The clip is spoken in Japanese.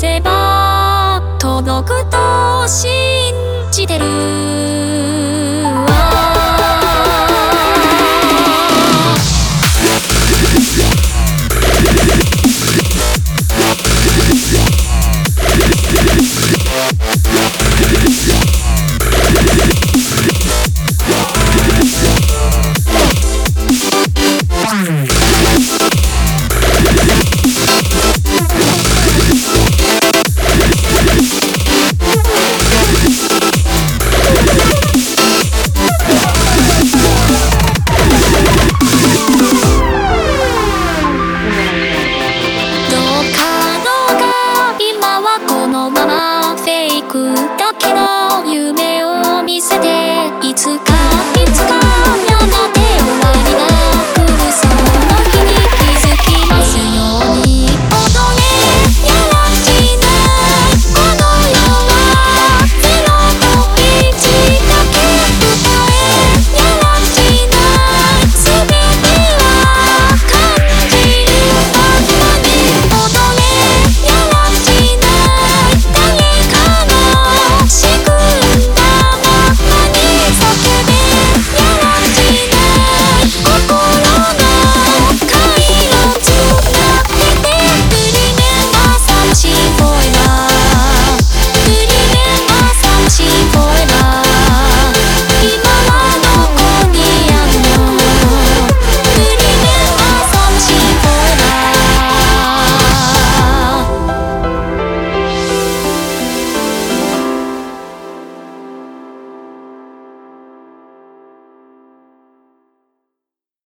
せば届くと信じてる。見せて